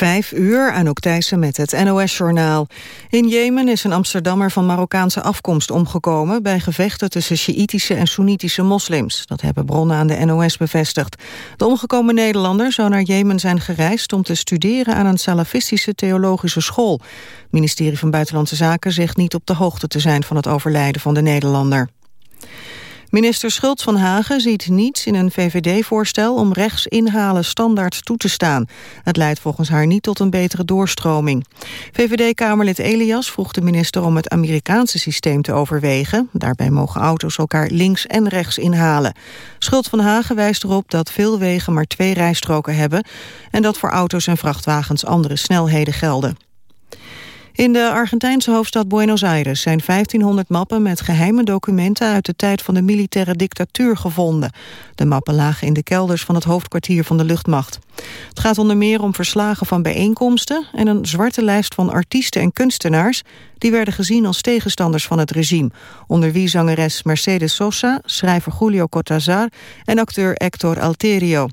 Vijf uur, aan Thijssen met het NOS-journaal. In Jemen is een Amsterdammer van Marokkaanse afkomst omgekomen... bij gevechten tussen Sjiïtische en Soenitische moslims. Dat hebben bronnen aan de NOS bevestigd. De omgekomen Nederlander zou naar Jemen zijn gereisd... om te studeren aan een salafistische theologische school. Het ministerie van Buitenlandse Zaken zegt niet op de hoogte te zijn... van het overlijden van de Nederlander. Minister Schultz van Hagen ziet niets in een VVD-voorstel om rechts inhalen standaard toe te staan. Het leidt volgens haar niet tot een betere doorstroming. VVD-Kamerlid Elias vroeg de minister om het Amerikaanse systeem te overwegen. Daarbij mogen auto's elkaar links en rechts inhalen. Schultz van Hagen wijst erop dat veel wegen maar twee rijstroken hebben... en dat voor auto's en vrachtwagens andere snelheden gelden. In de Argentijnse hoofdstad Buenos Aires zijn 1500 mappen met geheime documenten uit de tijd van de militaire dictatuur gevonden. De mappen lagen in de kelders van het hoofdkwartier van de luchtmacht. Het gaat onder meer om verslagen van bijeenkomsten en een zwarte lijst van artiesten en kunstenaars die werden gezien als tegenstanders van het regime, onder wie zangeres Mercedes Sosa, schrijver Julio Cortázar en acteur Hector Alterio.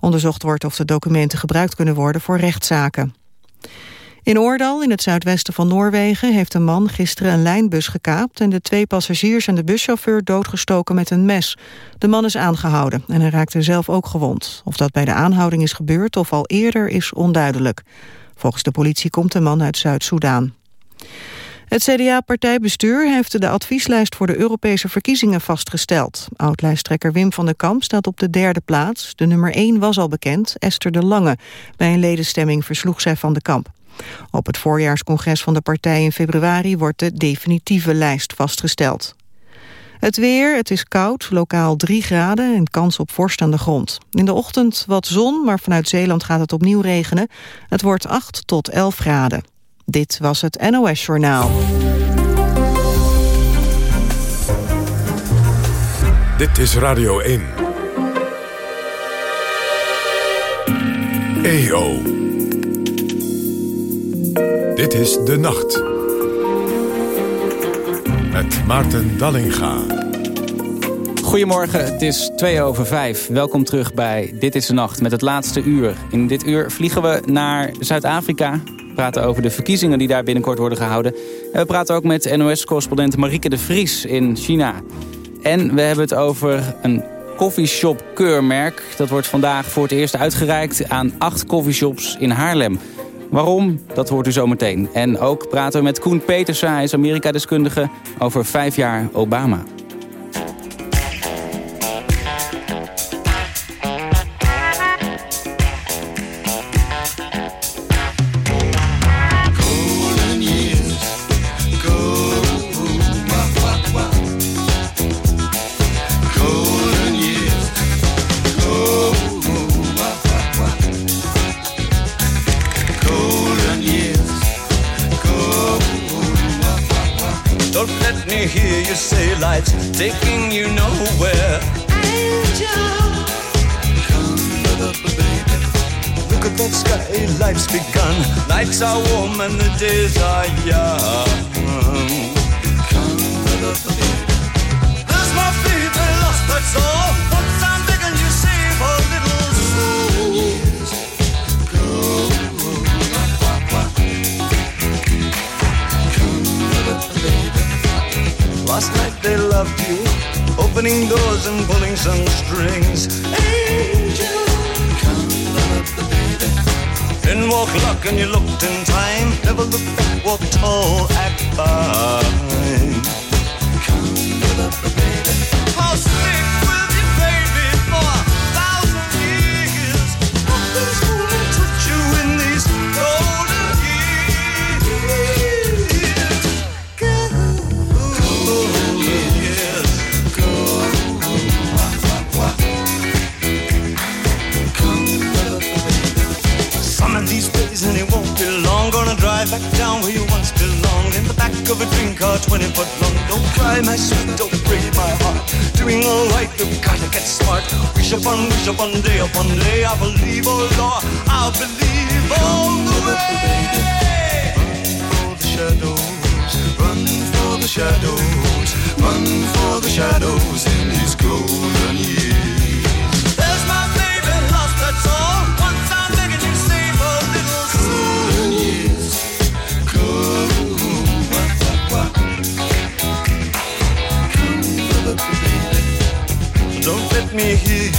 Onderzocht wordt of de documenten gebruikt kunnen worden voor rechtszaken. In Oordal, in het zuidwesten van Noorwegen, heeft een man gisteren een lijnbus gekaapt en de twee passagiers en de buschauffeur doodgestoken met een mes. De man is aangehouden en hij raakte zelf ook gewond. Of dat bij de aanhouding is gebeurd of al eerder is onduidelijk. Volgens de politie komt de man uit Zuid-Soedan. Het CDA-partijbestuur heeft de advieslijst voor de Europese verkiezingen vastgesteld. Oud-lijsttrekker Wim van der Kamp staat op de derde plaats. De nummer 1 was al bekend, Esther de Lange. Bij een ledenstemming versloeg zij van de Kamp. Op het voorjaarscongres van de partij in februari wordt de definitieve lijst vastgesteld. Het weer, het is koud, lokaal 3 graden en kans op vorst aan de grond. In de ochtend wat zon, maar vanuit Zeeland gaat het opnieuw regenen. Het wordt 8 tot 11 graden. Dit was het NOS Journaal. Dit is Radio 1. EO. Dit is De Nacht. Met Maarten Dallinga. Goedemorgen, het is twee over vijf. Welkom terug bij Dit is de Nacht met het laatste uur. In dit uur vliegen we naar Zuid-Afrika. We praten over de verkiezingen die daar binnenkort worden gehouden. En we praten ook met NOS-correspondent Marieke de Vries in China. En we hebben het over een coffeeshop keurmerk. Dat wordt vandaag voor het eerst uitgereikt aan acht coffeeshops in Haarlem. Waarom? Dat hoort u zometeen. En ook praten we met Koen Petersen, hij is Amerika-deskundige... over vijf jaar Obama. Taking you nowhere. Angel, come up, baby. Look at that sky, life's begun. Nights are warm and the days are young. Come up, baby. There's my baby lost, that's all. Loved you, opening doors and pulling some strings. Angel, come love the baby. Then walk luck and you looked in time. Never look back, walk tall, act fine. Car 20 foot long Don't cry my sweet, don't break my heart. Doing alright, you've gotta get smart. Wish upon, wish upon, day upon day I believe, oh Lord, I believe all the way. Run for the shadows, run for the shadows, run for the shadows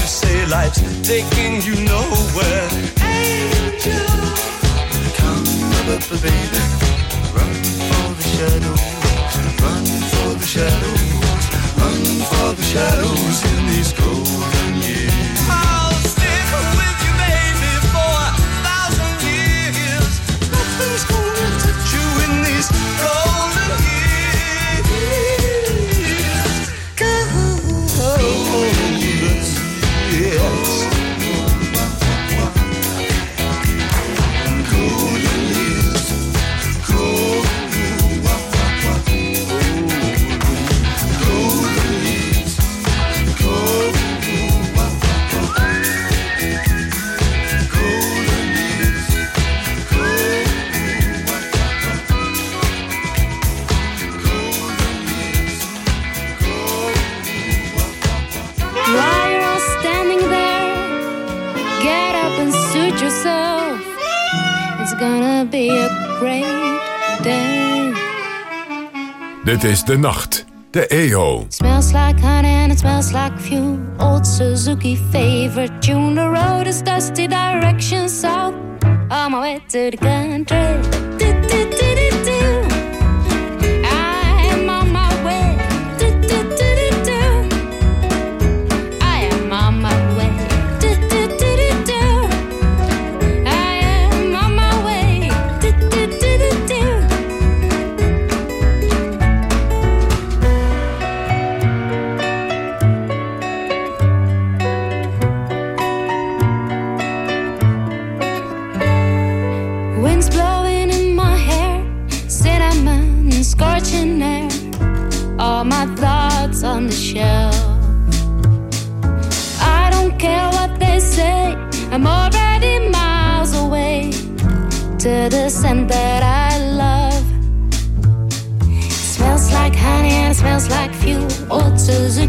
city lights taking you nowhere. Angel, come baby, run for the shadows, run for the shadows, run for the shadows in these golden is De Nacht, de EO. Smells like honey and it smells like fuel. Old Suzuki favorite tune. The road is dusty, direction south. On my way to the country.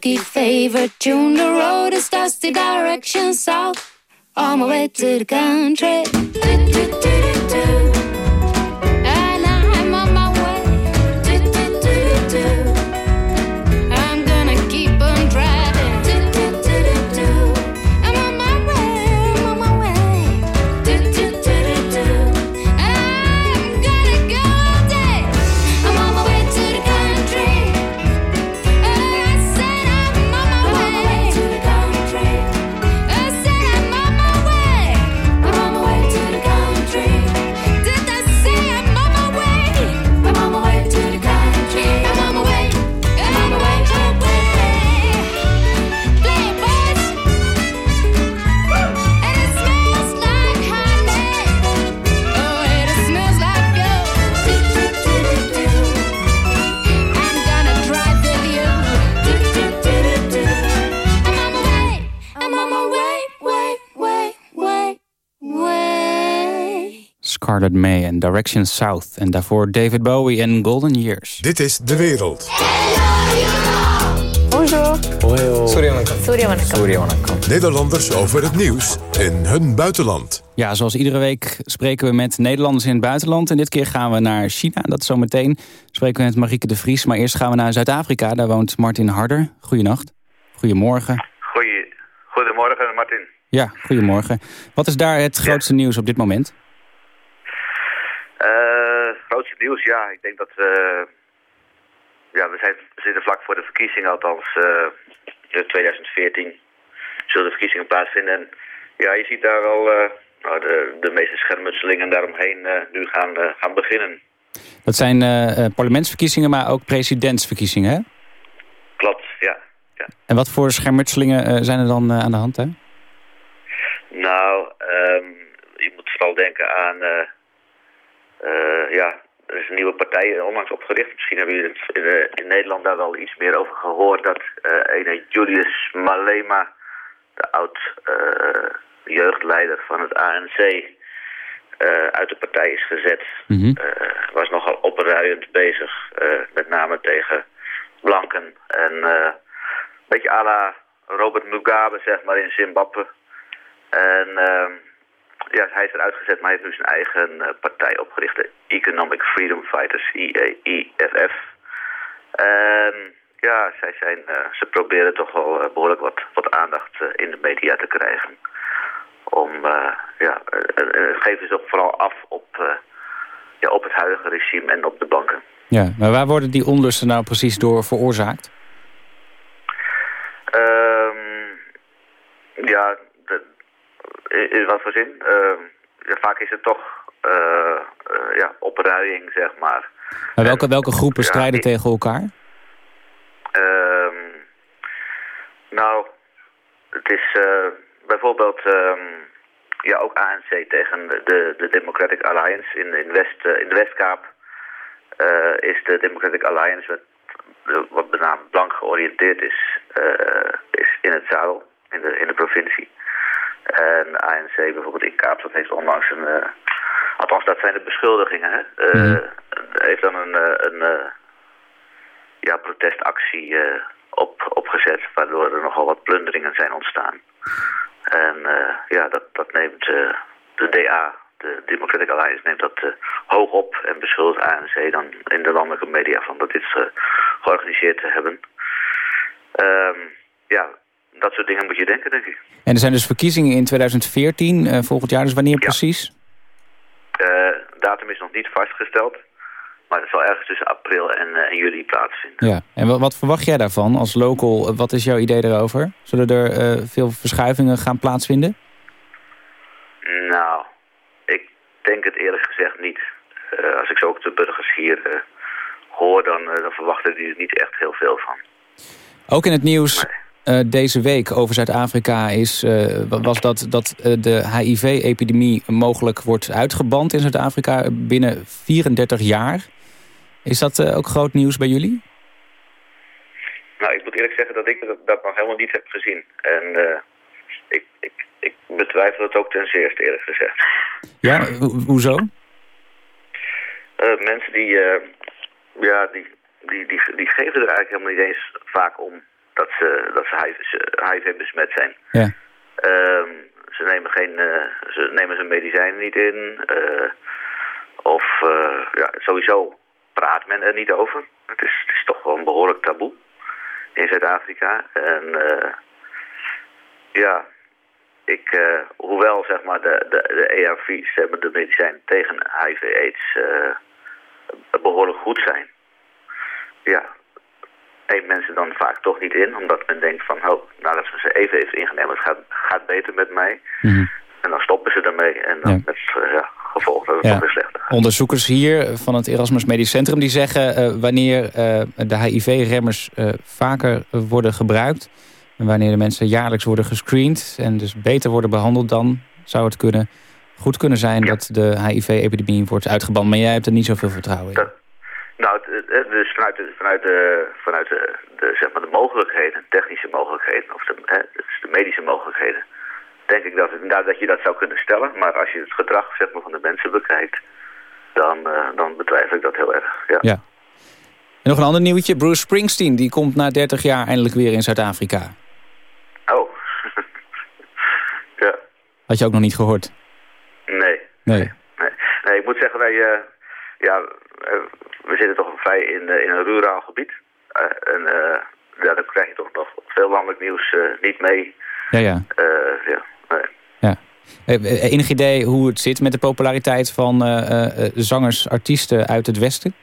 Suzuki favorite tune. The road is dusty, direction south. On my way to the country. Way. Scarlet May en Direction South. En daarvoor David Bowie en Golden Years. Dit is De Wereld. Nederlanders over het nieuws in hun buitenland. Ja, zoals iedere week spreken we met Nederlanders in het buitenland. En dit keer gaan we naar China. Dat zometeen spreken we met Marieke de Vries. Maar eerst gaan we naar Zuid-Afrika. Daar woont Martin Harder. Goedenacht. Goedemorgen. Goeie, goedemorgen, Martin. Ja, goedemorgen. Wat is daar het grootste nieuws op dit moment? Eh grootste nieuws, ja. Ik denk dat we... Ja, we, zijn, we zitten vlak voor de verkiezingen, althans eh in 2014 zullen de verkiezingen plaatsvinden. En ja, je ziet daar al eh, nou, de, de meeste schermutselingen daaromheen eh, nu gaan, eh, gaan beginnen. Dat zijn eh, eh, parlementsverkiezingen, maar ook presidentsverkiezingen, hè? En wat voor schermutselingen zijn er dan aan de hand, hè? Nou, um, je moet vooral denken aan... ja, er is een nieuwe partij onlangs opgericht. Misschien hebben jullie in, in, Nederland daar wel iets meer over gehoord. Dat een Julius Malema, de oud-jeugdleider van het ANC uh, uit de partij is gezet. Mm -hmm. uh, was nogal opruiend bezig, uh, met name tegen blanken. En een beetje à la Robert Mugabe, zeg maar, in Zimbabwe. En ja, hij is eruit gezet, maar hij heeft nu zijn eigen partij opgericht. De Economic Freedom Fighters, EFF. En ja, zij zijn, ze proberen toch wel behoorlijk wat, wat aandacht in de media te krijgen om, ja, geven ze ook vooral af op, ja, op het huidige regime en op de banken. Ja, maar waar worden die onlusten nou precies door veroorzaakt? Um, ja, de, in, in, wat voor zin? ja, vaak is het toch ja, opruiing, zeg maar. Maar welke, welke groepen strijden tegen elkaar? Um, nou, het is bijvoorbeeld um, ja, ook ANC tegen de, de Democratic Alliance in, in, West, in de Westkaap. Uh, is de Democratic Alliance, wat, wat benaamd blank georiënteerd is, uh, is in het zadel, in de, in de provincie. En ANC bijvoorbeeld in Kaapstad heeft onlangs een... althans, dat zijn de beschuldigingen, hè. Mm. Heeft dan een, een ja, protestactie op, opgezet, waardoor er nogal wat plunderingen zijn ontstaan. En ja, dat, dat neemt de DA, de Democratic Alliance, neemt dat hoog op en beschuldigt ANC dan in de landelijke media van dat dit georganiseerd te hebben. Um, ja, dat soort dingen moet je denken, denk ik. En er zijn dus verkiezingen in 2014, volgend jaar, dus wanneer ja. precies? datum is nog niet vastgesteld. Maar het zal ergens tussen april en, uh, en juli plaatsvinden. Ja, en wat, wat, verwacht jij daarvan als local? Wat is jouw idee daarover? Zullen er veel verschuivingen gaan plaatsvinden? Nou, ik denk het eerlijk gezegd niet. Als ik zo ook de burgers hier hoor, dan, dan verwachten die er niet echt heel veel van. Ook in het nieuws nee. Deze week over Zuid-Afrika is, was dat, dat de HIV-epidemie mogelijk wordt uitgeband in Zuid-Afrika binnen 34 jaar. Is dat ook groot nieuws bij jullie? Nou, ik moet eerlijk zeggen dat ik dat, nog helemaal niet heb gezien. En ik, ik, ik betwijfel het ook ten zeerste, eerlijk gezegd. Ja, ho hoezo? Mensen die, ja, die, die, die, die geven er eigenlijk helemaal niet eens vaak om dat ze, dat ze HIV, HIV besmet zijn. Ja. Ehm, ze nemen geen, ze nemen zijn medicijnen niet in. of ja, sowieso praat men er niet over. Het is, het is toch wel een behoorlijk taboe in Zuid-Afrika. En ja, ik, hoewel zeg maar de, de, de ARV's, hebben de medicijnen tegen HIV-AIDS, behoorlijk goed zijn. Ja, neemt mensen dan vaak toch niet in, omdat men denkt van, oh, nadat ze ze even heeft ingenomen, het gaat, gaat beter met mij. Mm -hmm. En dan stoppen ze ermee en dan ja. met ja, gevolg dat het ja. nog weer slechter gaat. Onderzoekers hier van het Erasmus Medisch Centrum die zeggen uh, wanneer uh, de HIV-remmers uh, vaker worden gebruikt... en wanneer de mensen jaarlijks worden gescreend en dus beter worden behandeld... dan zou het kunnen, goed kunnen zijn ja. dat de HIV-epidemie wordt uitgeband. Maar jij hebt er niet zoveel vertrouwen in. Dat, nou, dus vanuit de, vanuit de, vanuit de, de, zeg maar de mogelijkheden, technische mogelijkheden... of de, dus de medische mogelijkheden denk ik dat, het, dat je dat zou kunnen stellen. Maar als je het gedrag zeg maar, van de mensen bekijkt, dan, uh, dan betwijfel ik dat heel erg. Ja. ja. En nog een ander nieuwtje. Bruce Springsteen die komt na 30 jaar eindelijk weer in Zuid-Afrika. Oh. ja. Had je ook nog niet gehoord? Nee. Nee. Nee, nee ik moet zeggen, wij, uh, ja, uh, we zitten toch vrij in, in een ruraal gebied. en ja, dan krijg je toch nog veel landelijk nieuws niet mee. Ja, ja. ja. Ja. Enig idee hoe het zit met de populariteit van zangers, artiesten uit het Westen?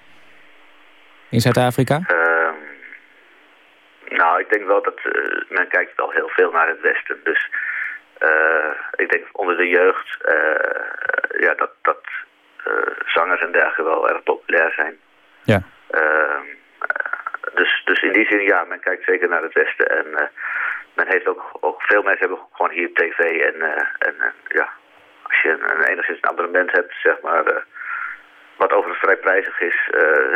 In Zuid-Afrika? Uh, nou, ik denk wel dat men kijkt wel heel veel naar het Westen. Dus ik denk onder de jeugd ja, dat, dat zangers en dergelijke wel erg populair zijn. Ja. Ehm, dus, dus in die zin, ja, men kijkt zeker naar het Westen. En uh, men heeft ook, ook, veel mensen hebben gewoon hier tv. En, uh, en ja, als je een, een, enigszins een abonnement hebt, zeg maar, wat overigens vrij prijzig is,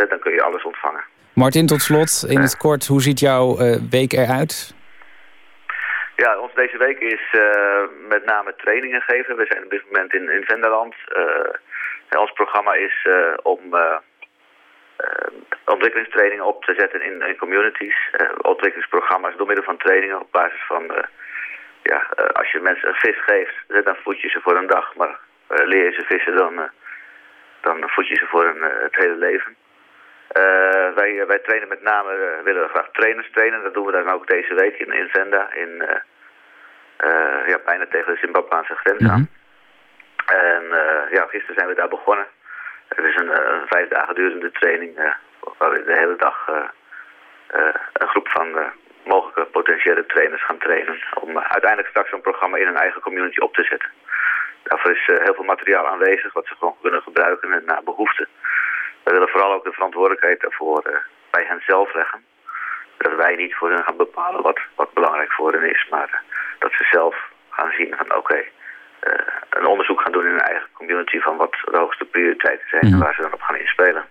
dan kun je alles ontvangen. Martin, tot slot, in het kort, hoe ziet jouw week eruit? Ja, ons deze week is met name trainingen geven. We zijn op dit moment in, in Venderland. ons programma is om ontwikkelingstrainingen op te zetten in, in communities. Uh, ontwikkelingsprogramma's door middel van trainingen op basis van... Uh, ja, als je mensen een vis geeft, dan voed je ze voor een dag. Maar leer je ze vissen, dan, dan voed je ze voor een, het hele leven. wij, wij trainen met name, willen we graag trainers trainen. Dat doen we dan ook deze week in, in Venda. In, ja, bijna tegen de Zimbabweanse grens aan. Mhm. En ja, gisteren zijn we daar begonnen. Het is een, eh, vijf dagen durende training uh, waar we de hele dag uh, een groep van mogelijke potentiële trainers gaan trainen. Om uiteindelijk straks zo'n programma in hun eigen community op te zetten. Daarvoor is heel veel materiaal aanwezig wat ze gewoon kunnen gebruiken en naar behoefte. We willen vooral ook de verantwoordelijkheid daarvoor bij hen zelf leggen. Dat wij niet voor hen gaan bepalen wat, wat belangrijk voor hen is, maar dat ze zelf gaan zien van oké, eh, een onderzoek gaan doen in hun eigen community van wat de hoogste prioriteiten zijn en mhm. waar ze dan op gaan inspelen.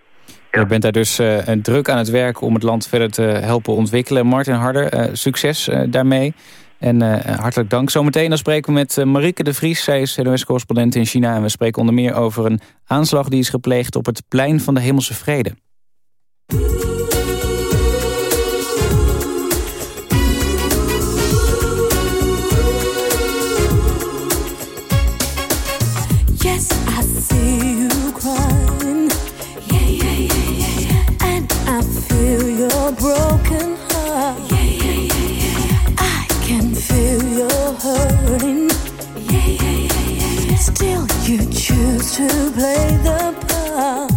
Ja. Je bent daar dus uh, druk aan het werk om het land verder te helpen ontwikkelen. Martin Harder, uh, succes uh, daarmee. En hartelijk dank. Zometeen dan spreken we met Marieke de Vries. Zij is NOS-correspondent in China. En we spreken onder meer over een aanslag die is gepleegd op het plein van de Hemelse Vrede. To play the part.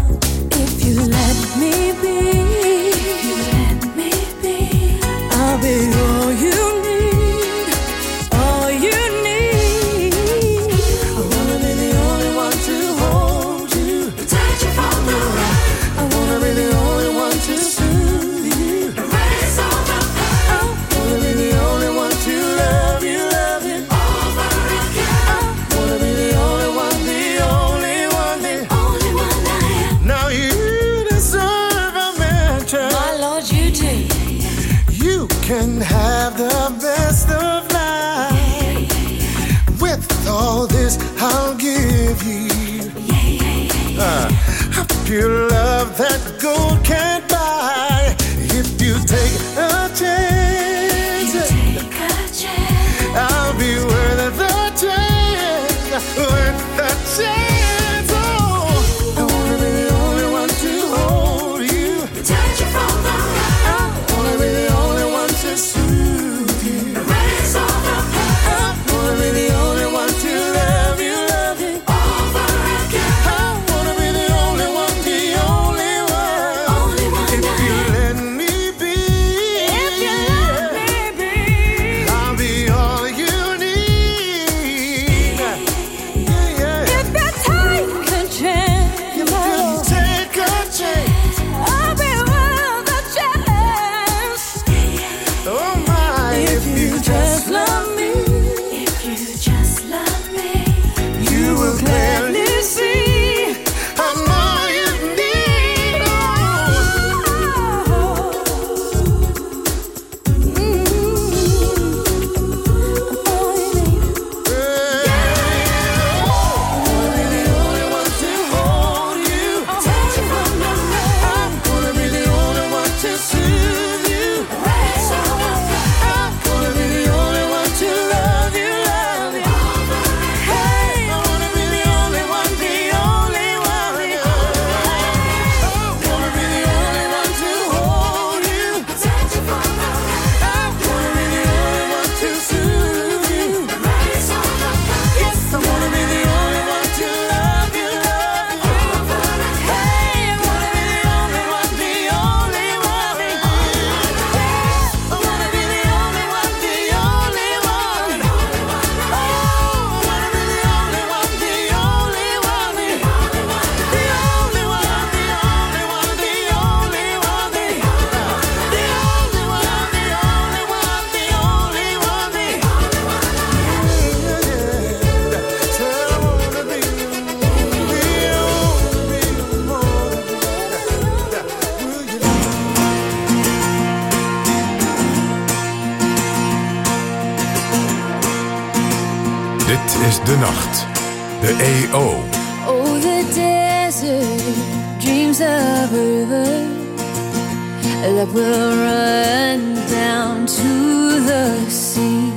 That will run down to the sea.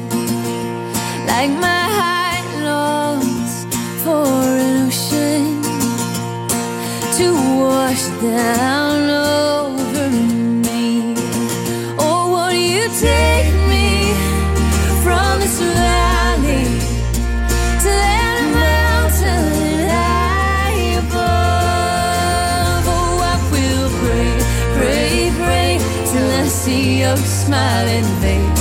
Like my heart longs for an ocean to wash down your smiling face.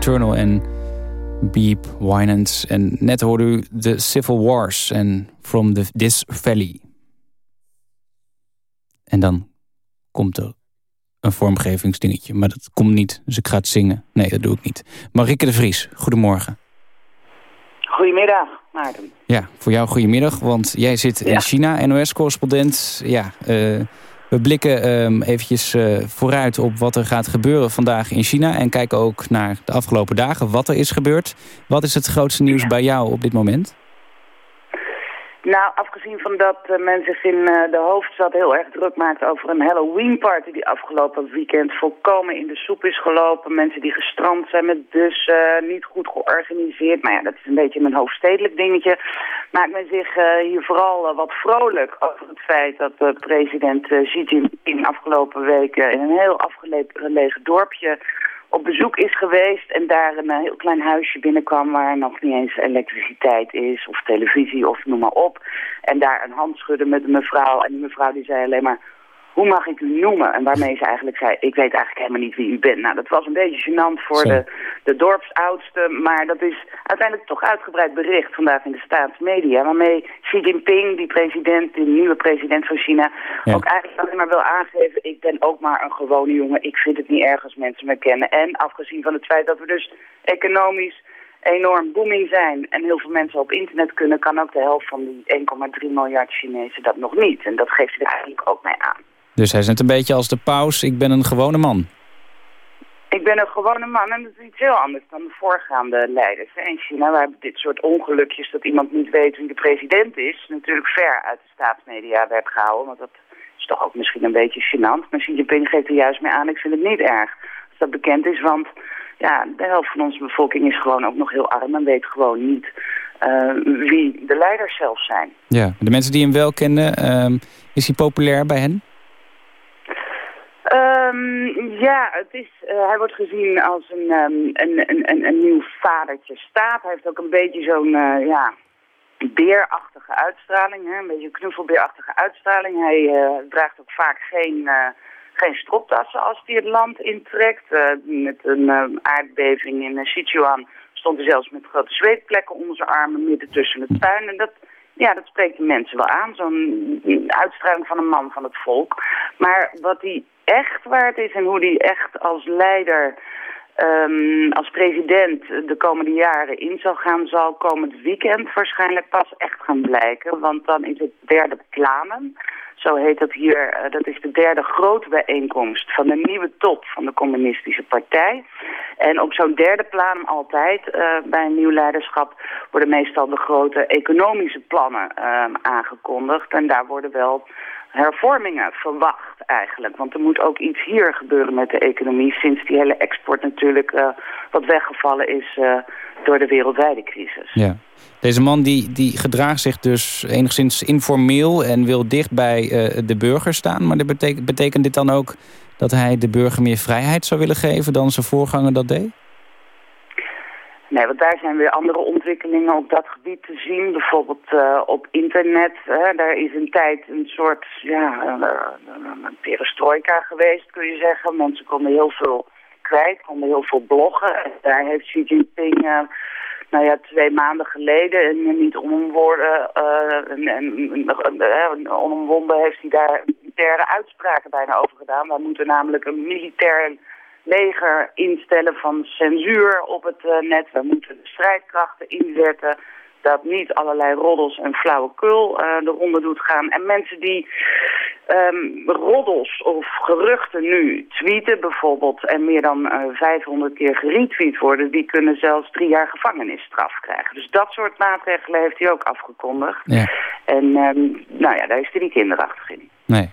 Eternal en Beep Winans. En net hoorde u The Civil Wars en From the, This Valley. En dan komt er een vormgevingsdingetje. Maar dat komt niet, dus ik ga het zingen. Nee, dat doe ik niet. Marike de Vries, goedemorgen. Goedemiddag, Maarten. Ja, voor jou goedemiddag, want jij zit in. China, NOS-correspondent. Ja, eh, we blikken ehm, eventjes eh, vooruit op wat er gaat gebeuren vandaag in China... en kijken ook naar de afgelopen dagen, wat er is gebeurd. Wat is het grootste nieuws bij jou op dit moment? Nou, afgezien van dat eh, men zich in eh, de hoofdstad heel erg druk maakt over een Halloween party die afgelopen weekend volkomen in de soep is gelopen. Mensen die gestrand zijn met bussen, niet goed georganiseerd. Maar ja, dat is een beetje een hoofdstedelijk dingetje. Maakt men zich eh, hier vooral wat vrolijk over het feit dat president Xi Jinping afgelopen week eh, in een heel afgelegen dorpje op bezoek is geweest en daar een eh, heel klein huisje binnenkwam waar nog niet eens elektriciteit is of televisie of noem maar op. En daar een hand schudde met een mevrouw en die mevrouw die zei alleen maar, hoe mag ik u noemen? En waarmee ze eigenlijk zei, ik weet eigenlijk helemaal niet wie u bent. Nou, dat was een beetje gênant voor de, de dorpsoudste, maar dat is uiteindelijk toch uitgebreid bericht vandaag in de staatsmedia. Waarmee Xi Jinping, die president, de nieuwe president van China, Ja. ook eigenlijk alleen maar wil aangeven, ik ben ook maar een gewone jongen. Ik vind het niet erg als mensen me kennen. En afgezien van het feit dat we dus economisch enorm booming zijn en heel veel mensen op internet kunnen, kan ook de helft van die 1,3 miljard Chinezen dat nog niet. En dat geeft hij er eigenlijk ook mee aan. Dus hij is net een beetje als de paus, ik ben een gewone man. Ik ben een gewone man en dat is iets heel anders dan de voorgaande leiders. In China, waar dit soort ongelukjes dat iemand niet weet wie de president is... natuurlijk ver uit de staatsmedia werd gehouden. Want dat is toch ook misschien een beetje gênant. Maar Xi Jinping geeft er juist mee aan, ik vind het niet erg als dat bekend is. Want ja, de helft van onze bevolking is gewoon ook nog heel arm en weet gewoon niet... eh, wie de leiders zelf zijn. Ja, de mensen die hem wel kennen, ehm, is hij populair bij hen? Ehm, ja, het is, eh, hij wordt gezien als een, ehm, een, een, een, nieuw vadertje staat. Hij heeft ook een beetje zo'n eh, ja, beerachtige uitstraling, hè? een beetje knuffelbeerachtige uitstraling. Hij eh, draagt ook vaak geen, geen stropdassen als hij het land intrekt. Met een aardbeving in Sichuan stond hij zelfs met grote zweetplekken onder zijn armen midden tussen het puin. En dat, ja, dat spreekt de mensen wel aan, zo'n uitstraling van een man van het volk. Maar wat hij echt waard is en hoe hij echt als leider, ehm, als president de komende jaren in zal gaan, zal komend weekend waarschijnlijk pas echt gaan blijken. Want dan is het derde plannen. Zo heet dat hier, eh, dat is de derde grote bijeenkomst van de nieuwe top van de communistische partij. En op zo'n derde plan altijd, eh, bij een nieuw leiderschap, worden meestal de grote economische plannen eh, aangekondigd. En daar worden wel hervormingen verwacht eigenlijk. Want er moet ook iets hier gebeuren met de economie... sinds die hele export natuurlijk eh, wat weggevallen is eh, door de wereldwijde crisis. Ja. Deze man die, die gedraagt zich dus enigszins informeel en wil dicht bij eh, de burger staan. Maar dat betekent, betekent dit dan ook dat hij de burger meer vrijheid zou willen geven dan zijn voorganger dat deed? Nee, want daar zijn weer andere ontwikkelingen op dat gebied te zien. Bijvoorbeeld eh, op internet. Hè, daar is een tijd een soort ja, een, perestroika geweest, kun je zeggen. Mensen konden heel veel kwijt, konden heel veel bloggen. En daar heeft Xi Jinping, eh, nou ja, twee maanden geleden... en niet onomwonden, eh, en, en, en, onomwonden heeft hij daar militaire uitspraken bijna over gedaan. Wij moeten namelijk een militair leger instellen van censuur op het eh, net. We moeten de strijdkrachten inzetten. Dat niet allerlei roddels en flauwekul eh de ronde doet gaan. En mensen die ehm, roddels of geruchten nu tweeten bijvoorbeeld... en meer dan eh 500 keer geretweet worden... die kunnen zelfs drie jaar gevangenisstraf krijgen. Dus dat soort maatregelen heeft hij ook afgekondigd. Ja. En ehm, nou ja, daar is hij niet kinderachtig in. Nee.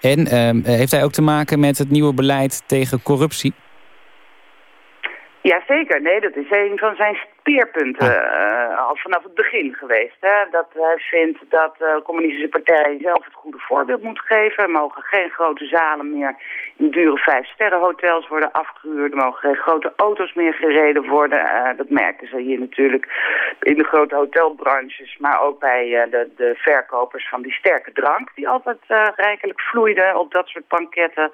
En ehm, heeft hij ook te maken met het nieuwe beleid tegen corruptie? Jazeker, nee, dat is een van zijn speerpunten eh, al vanaf het begin geweest. Hè? Dat hij vindt dat de communistische partij zelf het goede voorbeeld moet geven. Er mogen geen grote zalen meer in dure vijfsterrenhotels worden afgehuurd. Er mogen geen grote auto's meer gereden worden. Eh, dat merken ze hier natuurlijk in de grote hotelbranches. Maar ook bij eh, de, de verkopers van die sterke drank. Die altijd eh, rijkelijk vloeide op dat soort banketten.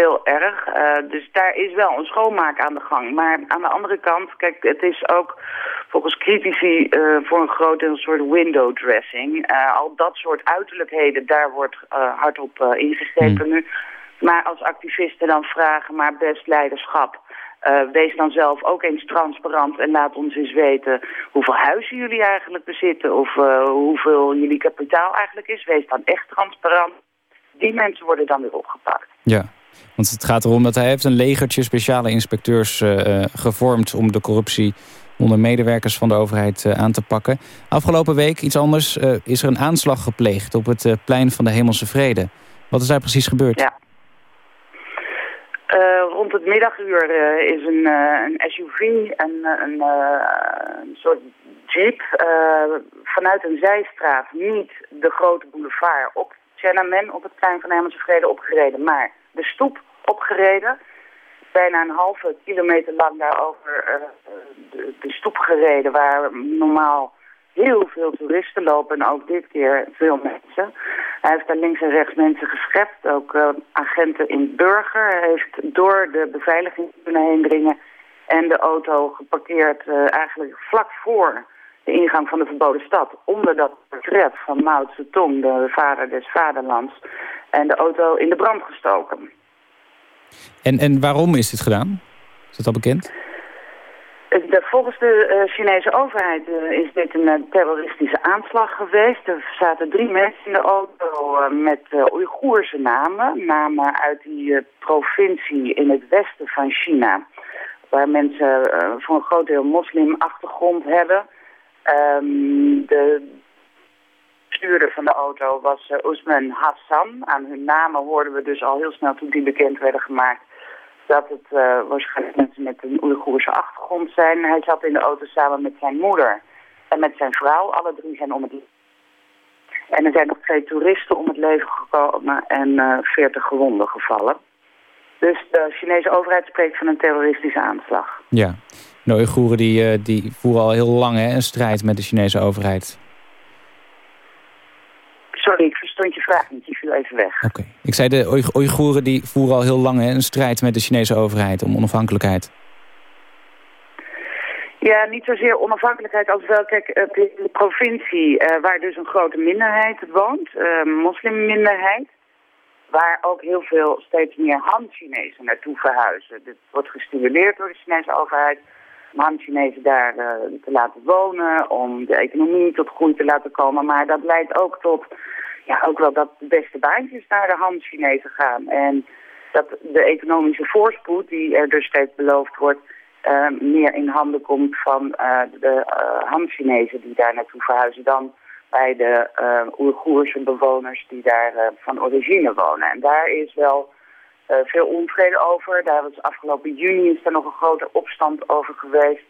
Heel erg. Eh, dus daar is wel een schoonmaak aan de gang. Maar aan de andere kant, kijk, het is ook volgens critici eh, voor een groot deel een soort window dressing. Eh, al dat soort uiterlijkheden, daar wordt hard op eh, ingegrepen nu. Maar als activisten dan vragen, maar best leiderschap... wees dan zelf ook eens transparant en laat ons eens weten hoeveel huizen jullie eigenlijk bezitten of hoeveel jullie kapitaal eigenlijk is. Wees dan echt transparant. Die mensen worden dan weer opgepakt. Ja. Want het gaat erom dat hij heeft een legertje speciale inspecteurs eh, gevormd... om de corruptie onder medewerkers van de overheid eh, aan te pakken. Afgelopen week, iets anders, is er een aanslag gepleegd... op het plein van de Hemelse Vrede. Wat is daar precies gebeurd? Ja. Rond het middaguur is een, een SUV, een, een, soort jeep, vanuit een zijstraat niet de grote boulevard op Tiananmen, op het plein van de Hemelse Vrede opgereden, maar de stoep opgereden. Bijna een halve kilometer lang daarover eh, de, stoep gereden, waar normaal heel veel toeristen lopen en ook dit keer veel mensen. Hij heeft daar links en rechts mensen geschept, ook eh, agenten in burger. Hij heeft door de beveiliging kunnen heen dringen en de auto geparkeerd eh, eigenlijk vlak voor de ingang van de verboden stad. Onder dat portret van Mao Zedong, de vader des vaderlands. En de auto in de brand gestoken. En, en waarom is dit gedaan? Is dat al bekend? De- volgens de eh, Chinese overheid eh, is dit een eh, terroristische aanslag geweest. Er zaten drie mensen in de auto eh, met Oeigoerse namen. Namen uit die eh, provincie in het westen van China. Waar mensen eh, voor een groot deel moslimachtergrond hebben. Ehm, de bestuurder van de auto was uh, Hassan. Aan hun namen hoorden we dus al heel snel toen die bekend werden gemaakt dat het uh, waarschijnlijk mensen met een Oeigoerse achtergrond zijn. Hij zat in de auto samen met zijn moeder en met zijn vrouw. Alle drie zijn om het leven. En er zijn nog twee toeristen om het leven gekomen en uh, 40 gewonden gevallen. Dus de Chinese overheid spreekt van een terroristische aanslag. Ja, de Oeigoeren die, die voeren al heel lang een strijd met de Chinese overheid. Verstond je vraag niet. Je viel even weg. Oké. Okay. Ik zei de Oeigoeren die voeren al heel lang hè, een strijd met de Chinese overheid om onafhankelijkheid. Ja, niet zozeer onafhankelijkheid als wel, kijk, de provincie uh, waar dus een grote minderheid woont, uh, moslimminderheid, waar ook heel veel steeds meer Han-Chinezen naartoe verhuizen. Dit wordt gestimuleerd door de Chinese overheid om Han-Chinezen daar uh, te laten wonen, om de economie tot groei te laten komen. Maar dat leidt ook tot, ja, ook wel dat de beste baantjes naar de Han-Chinezen gaan. En dat de economische voorspoed die er dus steeds beloofd wordt, uh, meer in handen komt van uh, de uh, Han-Chinezen die daar naartoe verhuizen dan bij de uh, Oeigoerse bewoners die daar van origine wonen. En daar is wel veel onvrede over. Daar was afgelopen juni is er nog een grote opstand over geweest.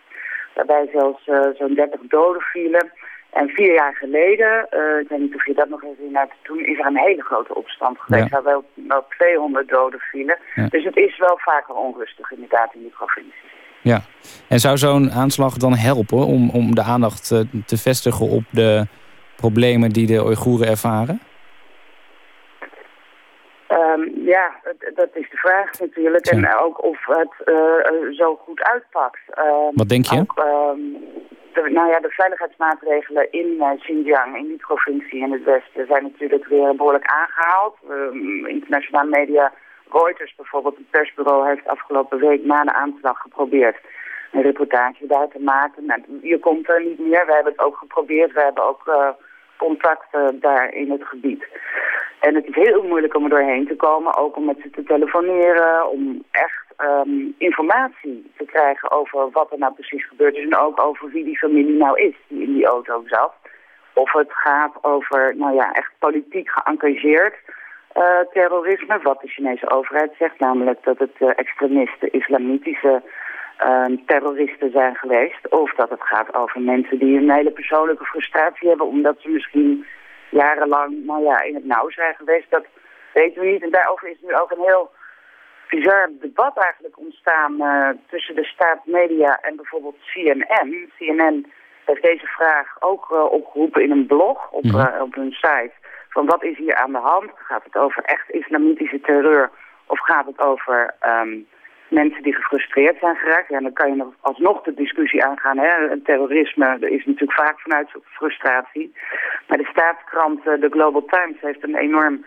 Waarbij zelfs zo'n 30 doden vielen. En vier jaar geleden, ik weet niet of je dat nog herinnert, toen is er een hele grote opstand geweest. Ja. Waar wel, wel 200 doden vielen. Ja. Dus het is wel vaker onrustig inderdaad in die provincies. Ja, en zou zo'n aanslag dan helpen om, om de aandacht te, te vestigen op de problemen die de Oeigoeren ervaren? Um, ja, dat is de vraag natuurlijk. Ja. En ook of het uh, zo goed uitpakt. Um, Wat denk je? Ook, um, nou ja, de veiligheidsmaatregelen in uh, Xinjiang, in die provincie in het westen, zijn natuurlijk weer behoorlijk aangehaald. internationale media Reuters bijvoorbeeld, het persbureau, heeft afgelopen week na de aanslag geprobeerd een reportage daar te maken. Nou, je komt er niet meer. We hebben het ook geprobeerd. We hebben ook uh, contacten daar in het gebied. En het is heel moeilijk om er doorheen te komen. Ook om met ze te telefoneren. Om echt um, informatie te krijgen over wat er nou precies gebeurd is. En ook over wie die familie nou is die in die auto zat. Of het gaat over, nou ja, echt politiek geëngageerd uh, terrorisme. Wat de Chinese overheid zegt. Namelijk dat het uh, extremisten, islamitische uh, terroristen zijn geweest. Of dat het gaat over mensen die een hele persoonlijke frustratie hebben... omdat ze misschien jarenlang nou ja, in het nauw zijn geweest. Dat weten we niet. En daarover is nu ook een heel bizar debat eigenlijk ontstaan... Uh, tussen de staatsmedia en bijvoorbeeld CNN. CNN heeft deze vraag ook uh, opgeroepen in een blog op, uh, op hun site... van wat is hier aan de hand? Gaat het over echt islamitische terreur... of gaat het over... Um, mensen die gefrustreerd zijn geraakt. Ja, dan kan je nog alsnog de discussie aangaan. Hè. Terrorisme is natuurlijk vaak vanuit frustratie. Maar de staatskrant The Global Times heeft een enorm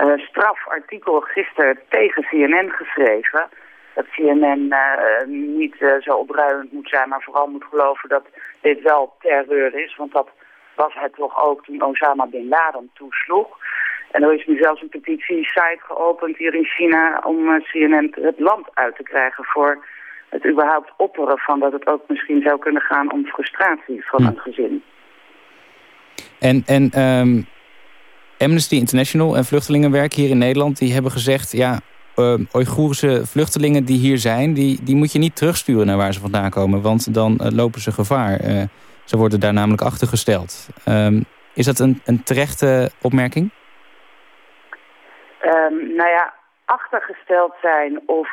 uh, straf artikel gisteren tegen CNN geschreven. Dat CNN uh, niet uh, zo opruimend moet zijn, maar vooral moet geloven dat dit wel terreur is. Want dat was het toch ook toen Osama Bin Laden toesloeg. En er is nu zelfs een petitiesite geopend hier in China om uh, CNN het land uit te krijgen voor het überhaupt opperen van dat het ook misschien zou kunnen gaan om frustratie van hm. een gezin. En, en um, Amnesty International en vluchtelingenwerk hier in Nederland, die hebben gezegd, ja, uh, Oeigoerse vluchtelingen die hier zijn, die, die moet je niet terugsturen naar waar ze vandaan komen, want dan uh, lopen ze gevaar. Uh, ze worden daar namelijk achtergesteld. Um, is dat een, een terechte opmerking? Um, nou ja, achtergesteld zijn of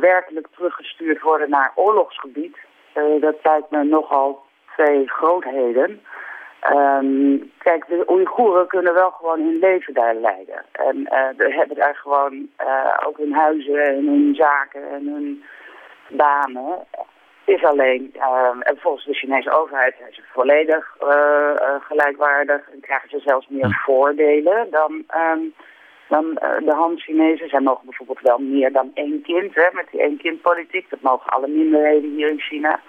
werkelijk teruggestuurd worden naar oorlogsgebied, dat lijkt me nogal twee grootheden. Um, kijk, de Oeigoeren kunnen wel gewoon hun leven daar leiden. En uh, hebben daar gewoon ook hun huizen en hun zaken en hun banen. Is alleen, en volgens de Chinese overheid zijn ze volledig gelijkwaardig en krijgen ze zelfs meer voordelen dan... Um, dan de Han-Chinezen. Zij mogen bijvoorbeeld wel meer dan één kind, hè, met die één kindpolitiek. Dat mogen alle minderheden hier in China.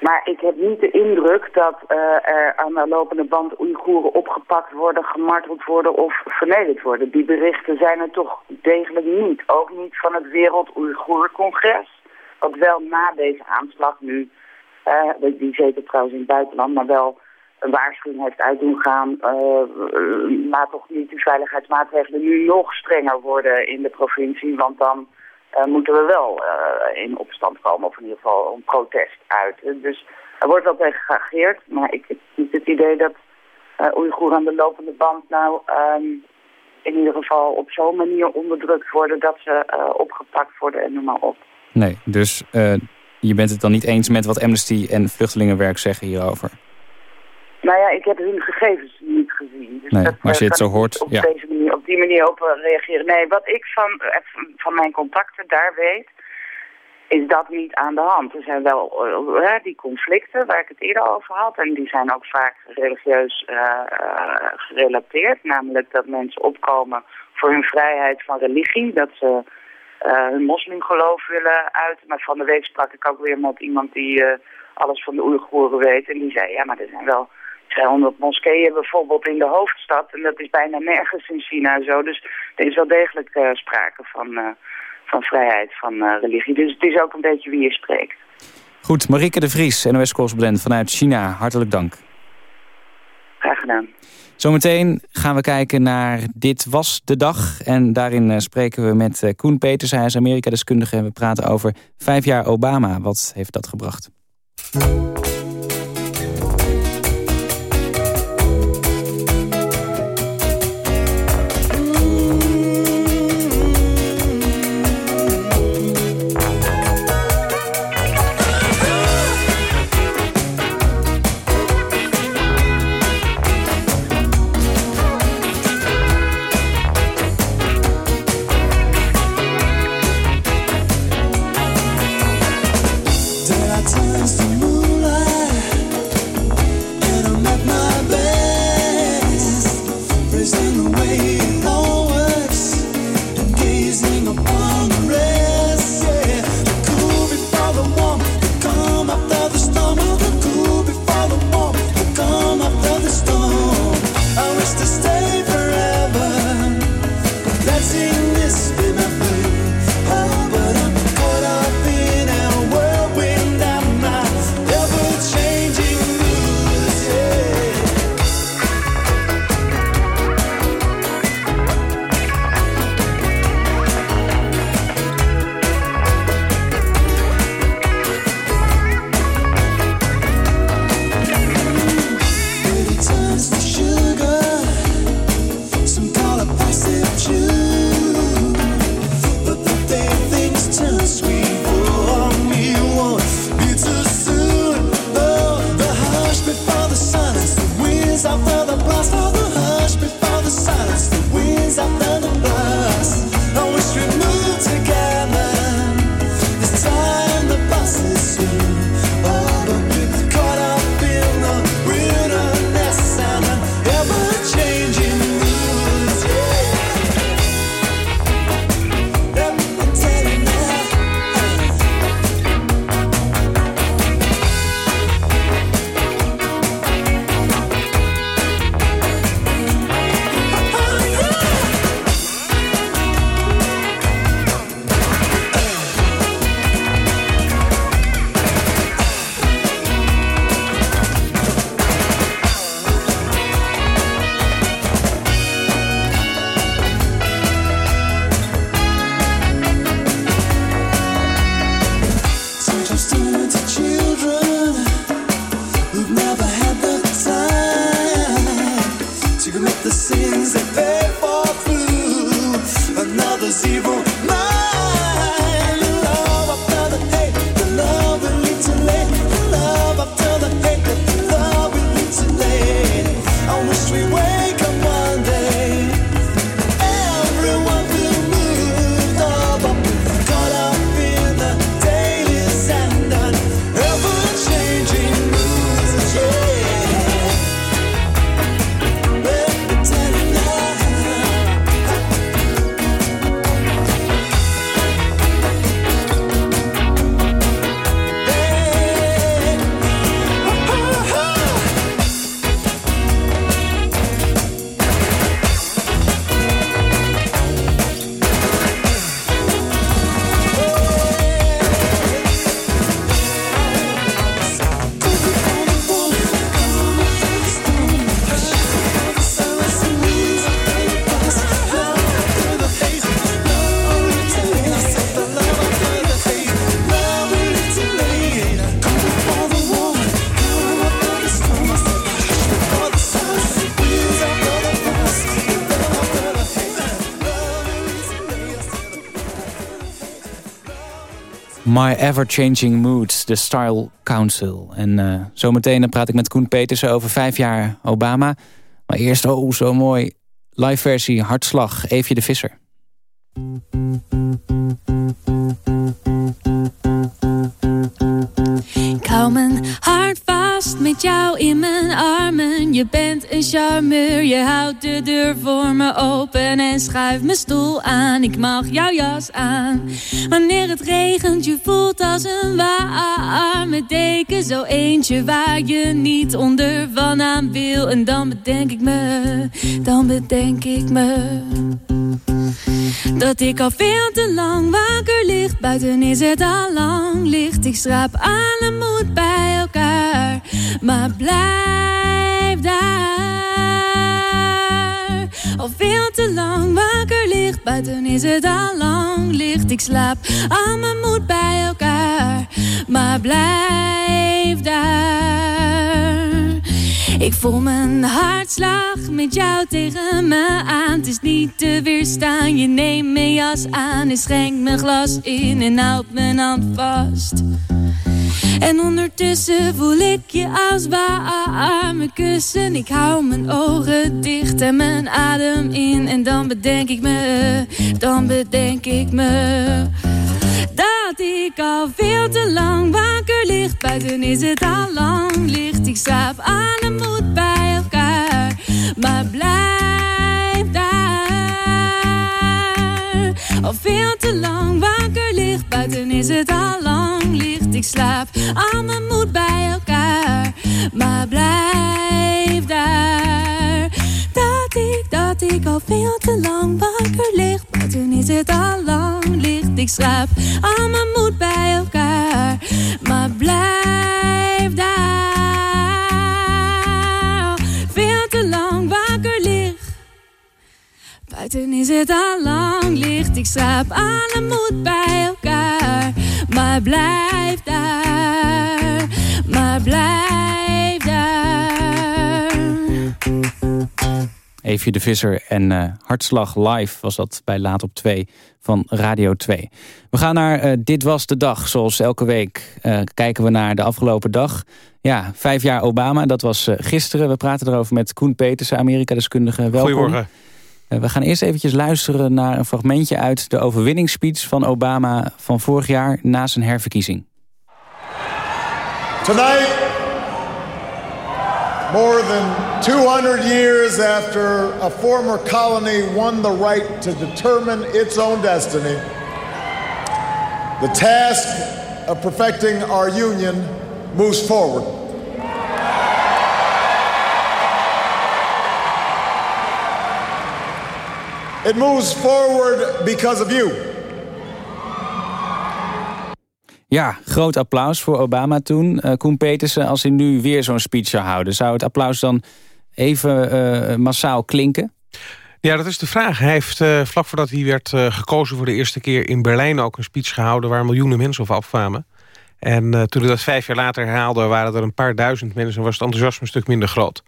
Maar ik heb niet de indruk dat eh, er aan de lopende band Oeigoeren opgepakt worden, gemarteld worden of vernederd worden. Die berichten zijn er toch degelijk niet. Ook niet van het Wereld Oeigoerencongres. Wat wel na deze aanslag nu, uh, die zeker trouwens in het buitenland, maar wel een waarschuwing heeft uit doen gaan. Uh, laat toch niet de veiligheidsmaatregelen nu nog strenger worden in de provincie, want dan moeten we wel uh, in opstand komen, of in ieder geval een protest uit. Dus er wordt wel tegen geageerd, maar ik heb niet het idee dat uh, Oeigoeren aan de lopende band nou um, in ieder geval op zo'n manier onderdrukt worden dat ze opgepakt worden en noem maar op. Nee, dus je bent het dan niet eens met wat Amnesty en Vluchtelingenwerk zeggen hierover? Nou ja, ik heb hun gegevens niet gezien. Dus nee, dat, maar als je het zo hoort... Op, ja. deze manier, op die manier op reageren. Nee, wat ik van, van mijn contacten daar weet... is dat niet aan de hand. Er zijn wel uh, die conflicten waar ik het eerder over had... en die zijn ook vaak religieus gerelateerd. Namelijk dat mensen opkomen voor hun vrijheid van religie. Dat ze hun moslimgeloof willen uiten. Maar van de week sprak ik ook weer met iemand die alles van de Oeigoeren weet. En die zei, ja, maar er zijn wel 200 moskeeën bijvoorbeeld in de hoofdstad. En dat is bijna nergens in China zo. Dus er is wel degelijk uh, sprake van, uh, van vrijheid van uh, religie. Dus het is ook een beetje wie je spreekt. Goed, Marieke de Vries, NOS-correspondent vanuit China. Hartelijk dank. Graag gedaan. Zometeen gaan we kijken naar Dit Was de Dag. En daarin spreken we met Koen Peters. Hij is Amerika-deskundige en we praten over vijf jaar Obama. Wat heeft dat gebracht? i'm Christ. My Ever Changing Moods, de Style Council. En uh, zometeen praat ik met Koen Petersen over vijf jaar Obama. Maar eerst, oh zo mooi, live versie Hartslag, Eefje de Visser. Ik hart met jou in mijn armen. Je bent een charmeur, je houdt de deur voor me open en schuift mijn stoel aan. Ik mag jouw jas aan. Wanneer het regent, je voelt als een warme deken. Zo eentje waar je niet onder van aan wil. En dan bedenk ik me, dan bedenk ik me. Dat ik al veel te lang wakker ligt. Buiten is het al lang licht. Ik schraap alle moed bij Maar blijf daar. Al veel te lang wakker ligt. Buiten is het al lang licht. Ik slaap al mijn moed bij elkaar. Maar blijf daar. Ik voel mijn hartslag met jou tegen me aan. Het is niet te weerstaan, je neemt mijn jas aan. En schenkt mijn glas in en houdt mijn hand vast. En ondertussen voel ik je als warme kussen. Ik hou mijn ogen dicht en mijn adem in. En dan bedenk ik me, dan bedenk ik me dat ik al veel te lang wakker ligt. Buiten is het al lang licht. Ik slaap alle moed bij elkaar. Maar blijf Al veel te lang wakker ligt. Buiten is het al lang licht. Ik slaap al mijn moed bij elkaar. Maar blijf daar. Dat ik, dat ik al veel te lang wakker lig. Buiten is het al lang licht. Ik slaap al mijn moed bij elkaar. Maar blijf Buiten is het al lang licht. Ik slaap alle moed bij elkaar. Maar blijf daar. Maar blijf daar. Eefje de Visser en uh, Hartslag Live was dat bij Laat op 2 van Radio 2. We gaan naar uh, Dit Was De Dag. Zoals elke week uh, kijken we naar de afgelopen dag. Ja, vijf jaar Obama, dat was gisteren. We praten erover met Koen Petersen, Amerika-deskundige. Welkom. Goedemorgen. We gaan eerst eventjes luisteren naar een fragmentje uit de overwinningsspeech van Obama van vorig jaar na zijn herverkiezing. Tonight More than 200 years after a former colony won the right to determine its own destiny, the task of perfecting our union moves forward. It moves forward because of you. Ja, groot applaus voor Obama toen. Uh, Koen Petersen, als hij nu weer zo'n speech zou houden... zou het applaus dan even uh, massaal klinken? Ja, dat is de vraag. Hij heeft uh, vlak voordat hij werd gekozen voor de eerste keer in Berlijn... ook een speech gehouden waar miljoenen mensen over afkwamen. En toen hij dat vijf jaar later herhaalde... waren er een paar duizend mensen en was het enthousiasme een stuk minder groot.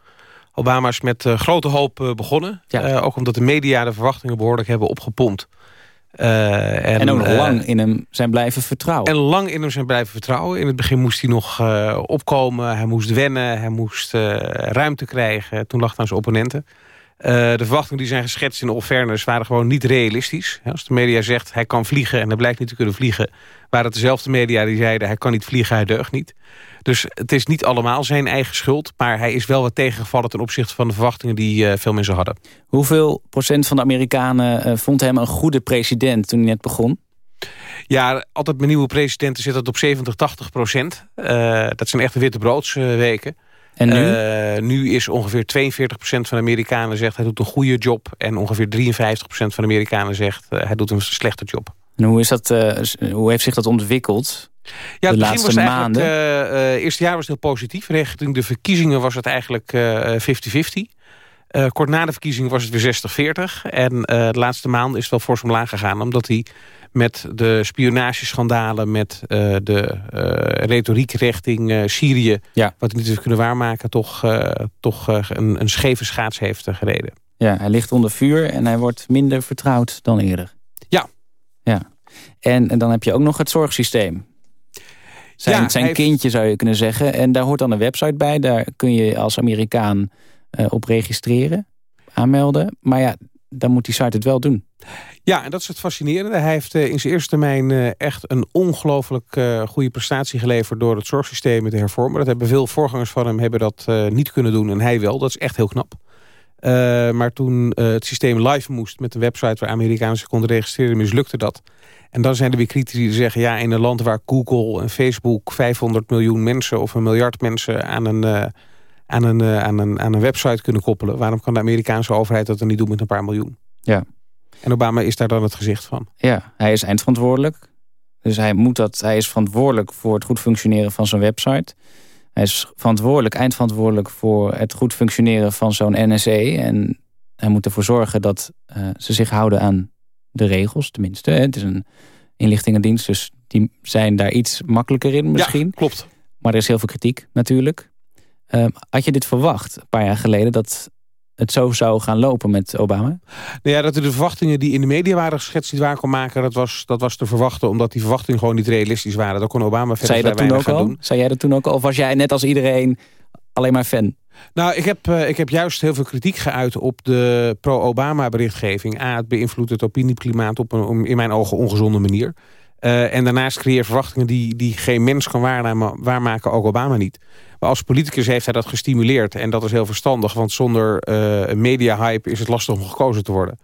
Obama is met grote hoop begonnen. Ja. ook omdat de media de verwachtingen behoorlijk hebben opgepompt. Uh, en, en, ook lang in hem zijn blijven vertrouwen. En lang in hem zijn blijven vertrouwen. In het begin moest hij nog opkomen, hij moest wennen, hij moest ruimte krijgen. Toen lag aan zijn opponenten. de verwachtingen die zijn geschetst in de offernes waren gewoon niet realistisch. Als de media zegt hij kan vliegen en hij blijkt niet te kunnen vliegen... waren het dezelfde media die zeiden hij kan niet vliegen, hij deugt niet. Dus het is niet allemaal zijn eigen schuld. Maar hij is wel wat tegengevallen ten opzichte van de verwachtingen die uh, veel mensen hadden. Hoeveel procent van de Amerikanen uh, vond hem een goede president toen hij net begon? Ja, altijd met nieuwe presidenten zit dat op 70, 80 procent. Uh, dat zijn echt de witte. En nu? nu is ongeveer 42 procent van de Amerikanen zegt hij doet een goede job. En ongeveer 53 procent van de Amerikanen zegt hij doet een slechte job. En hoe, is dat, hoe heeft zich dat ontwikkeld? Ja, het begin was maanden. Uh, uh, eerste jaar was het heel positief. Richting de verkiezingen was het eigenlijk 50-50. Uh, kort na de verkiezingen was het weer 60-40. En de laatste maanden is het wel fors omlaag gegaan. Omdat hij met de spionageschandalen... met de retoriek richting Syrië... Ja. wat hij niet heeft kunnen waarmaken... toch, toch een, een scheve schaats heeft gereden. Ja, hij ligt onder vuur en hij wordt minder vertrouwd dan eerder. En, en dan heb je ook nog het zorgsysteem. Zijn, Ja, zijn heeft- kindje zou je kunnen zeggen. En daar hoort dan een website bij. Daar kun je als Amerikaan eh, op registreren, aanmelden. Maar ja, dan moet die site het wel doen. Ja, en dat is het fascinerende. Hij heeft eh, in zijn eerste termijn eh, echt een ongelooflijk goede prestatie geleverd... door het zorgsysteem te hervormen. Dat hebben veel voorgangers van hem hebben dat niet kunnen doen. En hij wel. Dat is echt heel knap. Eh, maar toen eh, het systeem live moest met een website... waar Amerikanen zich konden registreren, mislukte dat. En dan zijn er weer critici die zeggen... ja, in een land waar Google en Facebook 500 miljoen mensen... of een miljard mensen aan een, eh, aan een, aan een, aan een website kunnen koppelen... waarom kan de Amerikaanse overheid dat dan niet doen met een paar miljoen? Ja. En Obama is daar dan het gezicht van. Ja, hij is eindverantwoordelijk. Dus hij, moet dat, hij is verantwoordelijk voor het goed functioneren van zo'n website. Hij is verantwoordelijk, eindverantwoordelijk voor het goed functioneren van zo'n NSA. En hij moet ervoor zorgen dat eh, ze zich houden aan de regels, tenminste. Het is een inlichtingendienst, dus die zijn daar iets makkelijker in misschien. Ja, klopt. Maar er is heel veel kritiek natuurlijk. Ehm, had je dit verwacht, een paar jaar geleden, dat het zo zou gaan lopen met Obama? Nou ja, dat er de verwachtingen die in de media waren geschetst niet waar kon maken... dat was, dat was te verwachten, omdat die verwachtingen gewoon niet realistisch waren. Dat kon Obama verder Zei dat toen ook al? doen. Zei jij dat toen ook al? Of was jij net als iedereen alleen maar fan? Nou, ik heb, eh, ik heb juist heel veel kritiek geuit op de pro-Obama berichtgeving. A, het beïnvloedt het opinieklimaat op een in mijn ogen ongezonde manier. Eh, en daarnaast creëer verwachtingen die, die geen mens kan waarnamen, waarmaken, ook Obama niet. Maar als politicus heeft hij dat gestimuleerd. En dat is heel verstandig, want zonder een media-hype is het lastig om gekozen te worden.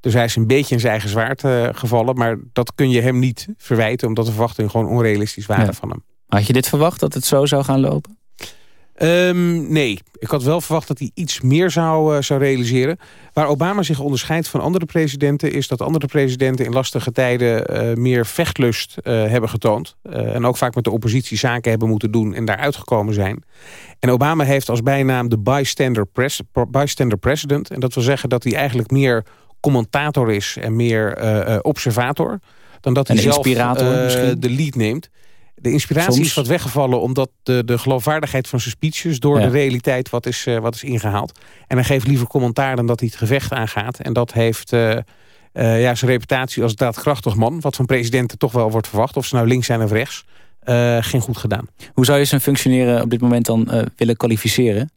Dus hij is een beetje in zijn eigen zwaard eh, gevallen. Maar dat kun je hem niet verwijten, omdat de verwachtingen gewoon onrealistisch waren Ja. van hem. Had je dit verwacht, dat het zo zou gaan lopen? Ehm, nee, ik had wel verwacht dat hij iets meer zou, eh, zou realiseren. Waar Obama zich onderscheidt van andere presidenten... is dat andere presidenten in lastige tijden eh, meer vechtlust eh, hebben getoond. En ook vaak met de oppositie zaken hebben moeten doen en daar uitgekomen zijn. En Obama heeft als bijnaam de bystander, pres, bystander president. En dat wil zeggen dat hij eigenlijk meer commentator is en meer observator... dan dat hij zelf de lead neemt. De inspiratie Soms. is wat weggevallen omdat de, de geloofwaardigheid van zijn speeches door Ja. de realiteit wat is, eh, wat is ingehaald. En hij geeft liever commentaar dan dat hij het gevecht aangaat. En dat heeft eh, eh, ja, zijn reputatie als daadkrachtig man, wat van presidenten toch wel wordt verwacht, of ze nou links zijn of rechts, geen goed gedaan. Hoe zou je zijn functioneren op dit moment dan willen kwalificeren?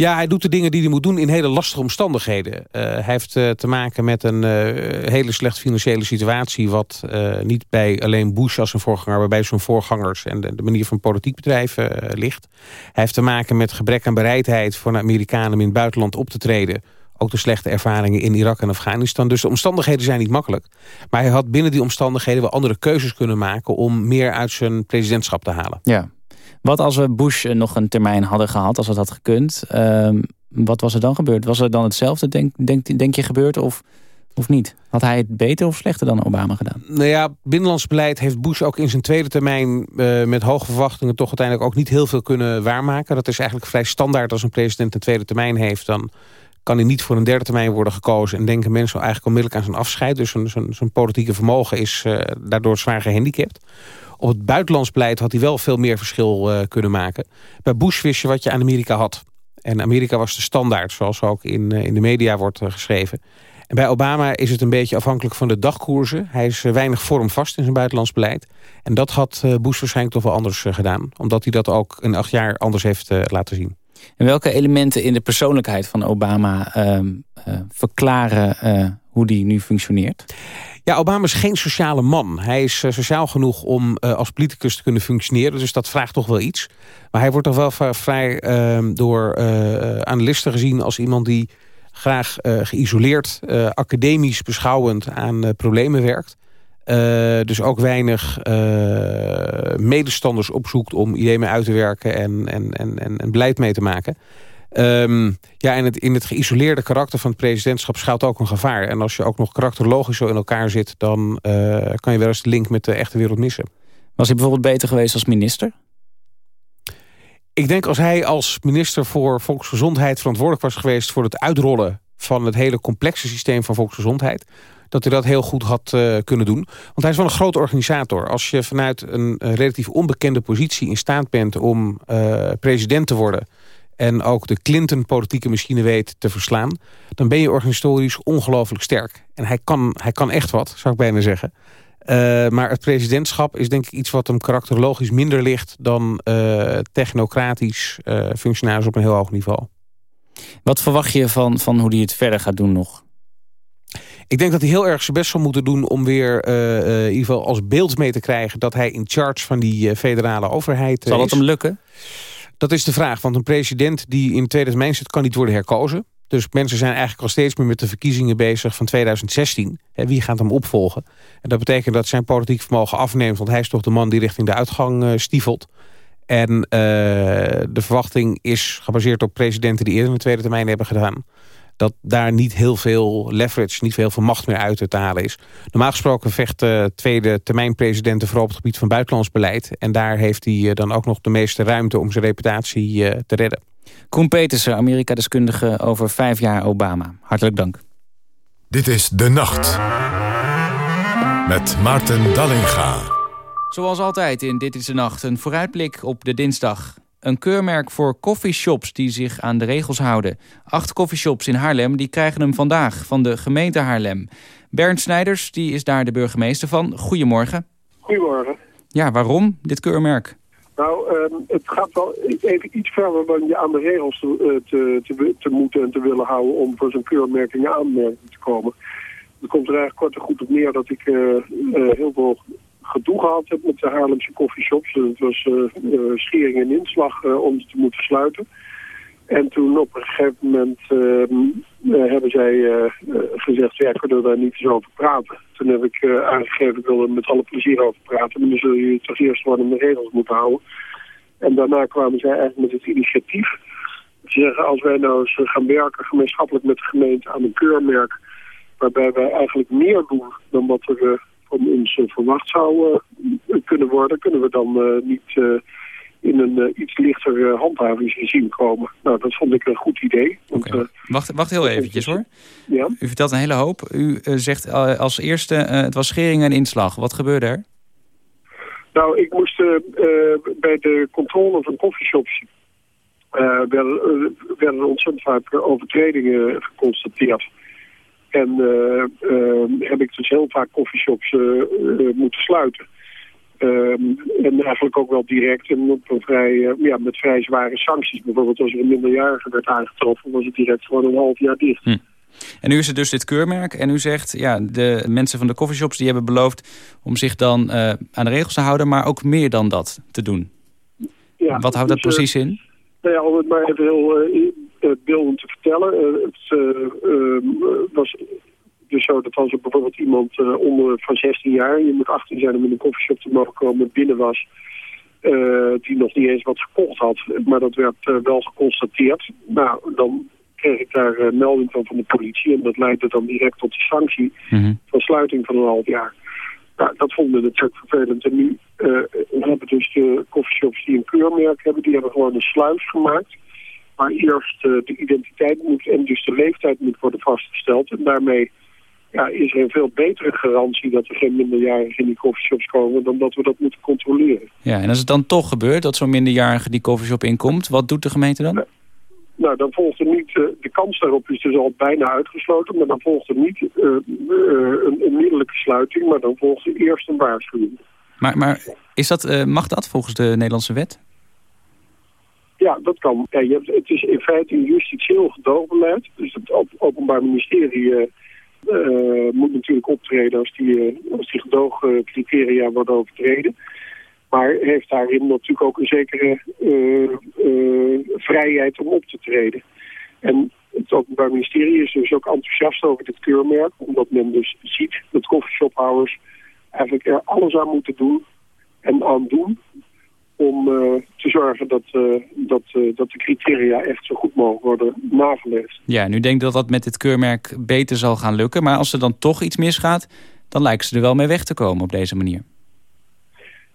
Ja, hij doet de dingen die hij moet doen in hele lastige omstandigheden. Eh, hij heeft eh, te maken met een eh, hele slechte financiële situatie... wat niet bij alleen Bush als zijn voorganger... maar bij zijn voorgangers en de, manier van politiek bedrijven ligt. Hij heeft te maken met gebrek aan bereidheid voor Amerikanen... om in het buitenland op te treden. Ook de slechte ervaringen in Irak en Afghanistan. Dus de omstandigheden zijn niet makkelijk. Maar hij had binnen die omstandigheden wel andere keuzes kunnen maken... om meer uit zijn presidentschap te halen. Ja. Wat als we Bush eh, nog een termijn hadden gehad, als dat had gekund? ehm, wat was er dan gebeurd? Was er dan hetzelfde, denk, denk, je, gebeurd of, of niet? Had hij het beter of slechter dan Obama gedaan? Nou ja, binnenlands beleid heeft Bush ook in zijn tweede termijn... eh, met hoge verwachtingen toch uiteindelijk ook niet heel veel kunnen waarmaken. Dat is eigenlijk vrij standaard als een president een tweede termijn heeft... dan kan hij niet voor een derde termijn worden gekozen... en denken mensen eigenlijk onmiddellijk aan zijn afscheid. Dus zijn, politieke vermogen is eh, daardoor zwaar gehandicapt. Op het buitenlands beleid had hij wel veel meer verschil eh, kunnen maken. Bij Bush wist je wat je aan Amerika had. En Amerika was de standaard, zoals ook in, eh, in de media wordt geschreven. En bij Obama is het een beetje afhankelijk van de dagkoersen. Hij is weinig vormvast in zijn buitenlands beleid. En dat had Bush waarschijnlijk toch wel anders gedaan. Omdat hij dat ook in acht jaar anders heeft laten zien. En welke elementen in de persoonlijkheid van Obama ehm, eh, verklaren eh, hoe die nu functioneert? Ja, Obama is geen sociale man. Hij is eh, sociaal genoeg om als politicus te kunnen functioneren. Dus dat vraagt toch wel iets. Maar hij wordt toch wel vrij eh, door analisten gezien als iemand die graag geïsoleerd, academisch beschouwend aan problemen werkt. Eh, dus ook weinig eh, medestanders opzoekt om ideeën mee uit te werken en, en, en, en, en beleid mee te maken. Ehm, ja, en het, in het geïsoleerde karakter van het presidentschap schuilt ook een gevaar. En als je ook nog karakterologisch zo in elkaar zit... dan eh, kan je wel eens de link met de echte wereld missen. Was hij bijvoorbeeld beter geweest als minister? Ik denk als hij als minister voor volksgezondheid verantwoordelijk was geweest... voor het uitrollen van het hele complexe systeem van volksgezondheid... dat hij dat heel goed had eh, kunnen doen. Want hij is wel een grote organisator. Als je vanuit een, eh, relatief onbekende positie in staat bent... om eh, president te worden en ook de Clinton-politieke machine weet te verslaan... dan ben je organisatorisch ongelooflijk sterk. En hij kan, hij kan echt wat, zou ik bijna zeggen. Maar het presidentschap is denk ik iets wat hem karakterologisch minder ligt... dan technocratisch functionaris op een heel hoog niveau. Wat verwacht je van, van hoe hij het verder gaat doen nog? Ik denk dat hij heel erg zijn best zal moeten doen om weer in ieder geval als beeld mee te krijgen... dat hij in charge van die federale overheid Zal het hem lukken? Dat is de vraag, want een president die in tweede termijn zit... kan niet worden herkozen. Dus mensen zijn eigenlijk al steeds meer met de verkiezingen bezig van 2016. wie gaat hem opvolgen? En dat betekent dat zijn politiek vermogen afneemt... want hij is toch de man die richting de uitgang stiefelt. En uh, de verwachting is gebaseerd op presidenten... die eerder een tweede termijn hebben gedaan dat daar niet heel veel leverage, niet veel, veel macht meer uit te halen is. Normaal gesproken vecht de tweede termijn presidenten vooral op het gebied van buitenlands beleid. En daar heeft hij eh, dan ook nog de meeste ruimte om zijn reputatie uh, te redden. Koen Petersen, Amerika-deskundige over vijf jaar Obama. Hartelijk dank. Dit is De Nacht. Met Maarten Dallinga. Zoals altijd in Dit is de Nacht, een vooruitblik op de dinsdag. Een keurmerk voor coffeeshops die zich aan de regels houden. Acht coffeeshops in Haarlem die krijgen hem vandaag van de gemeente Haarlem. Bernd Snijders die is daar de burgemeester van. Goedemorgen. Goedemorgen. Ja, waarom dit keurmerk? Nou, uh, het gaat wel even iets verder dan je aan de regels te, eh, te, te, te, moeten en te willen houden om voor zo'n keurmerk in aanmerking te komen. Het komt er eigenlijk kort en goed op neer dat ik uh, uh, heel veel gedoe gehad heb met de Haarlemse koffieshops. Het was uh, schering en inslag om ze te moeten sluiten. En toen op een gegeven moment hebben zij gezegd, ja, kunnen we daar niet eens over praten. Toen heb ik aangegeven, ik wil er met alle plezier over praten. Maar dan zul je toch eerst gewoon aan de regels moeten houden. En daarna kwamen zij eigenlijk met het initiatief. Ze zeggen, als wij nou eens gaan werken gemeenschappelijk met de gemeente aan een keurmerk... waarbij wij eigenlijk meer doen dan wat er van ons verwacht zou kunnen worden... kunnen we dan niet in een iets lichter handhavingsregime komen. Nou, dat vond ik een goed idee. Want, okay. wacht, wacht heel eventjes hoor. Ja? U vertelt een hele hoop. U zegt als eerste, het was schering en inslag. Wat gebeurde er? Nou, ik moest bij de controle van coffeeshops... Uh, werden, werden ontzettend vaak overtredingen geconstateerd. En heb ik dus heel vaak coffeeshops moeten sluiten. Ehm, en eigenlijk ook wel direct en op een vrij, ja, met vrij zware sancties. Bijvoorbeeld als er een minderjarige werd aangetroffen... was het direct gewoon een half jaar dicht. Hm. En nu is het dus dit keurmerk. En u zegt, ja, de mensen van de coffeeshops die hebben beloofd... om zich dan uh, aan de regels te houden, maar ook meer dan dat te doen. Ja, Wat houdt dat dus, precies in? Nou ja, om het maar even heel uh, beeldend te vertellen. het was dus zo dat als er bijvoorbeeld iemand onder van 16 jaar... je moet 18 zijn om in een coffeeshop te mogen komen, binnen was... die nog niet eens wat gekocht had. Maar dat werd wel geconstateerd. Nou, dan kreeg ik daar uh, melding van van de politie. En dat leidde dan direct tot de sanctie mm -hmm. van sluiting van een half jaar. Nou, dat vonden we natuurlijk vervelend. En nu hebben dus de coffeeshops die een keurmerk hebben, die hebben gewoon een sluis gemaakt. Waar eerst uh, de identiteit moet en dus de leeftijd moet worden vastgesteld. En daarmee ja, is er een veel betere garantie dat er geen minderjarigen in die coffeeshops komen dan dat we dat moeten controleren. Ja, en als het dan toch gebeurt dat zo'n minderjarige die coffeeshop inkomt, wat doet de gemeente dan? Nou, dan volgt er niet, uh, de kans daarop is dus al bijna uitgesloten, maar dan volgt er niet uh, uh, een onmiddellijke sluiting, maar dan volgt er eerst een waarschuwing. Maar, maar is dat, mag dat volgens de Nederlandse wet? Ja, dat kan. Ja, je hebt, het is in feite een justitieel gedoogbeleid, dus het Openbaar Ministerie moet natuurlijk optreden als die, als die gedoogcriteria worden overtreden. Maar heeft daarin natuurlijk ook een zekere vrijheid om op te treden. En het Openbaar Ministerie is dus ook enthousiast over dit keurmerk. Omdat men dus ziet dat coffeeshophouders eigenlijk er alles aan moeten doen en aan doen om uh, te zorgen dat, dat, dat de criteria echt zo goed mogelijk worden nageleefd. Ja, nu denk ik dat dat met dit keurmerk beter zal gaan lukken. Maar als er dan toch iets misgaat, dan lijken ze er wel mee weg te komen op deze manier.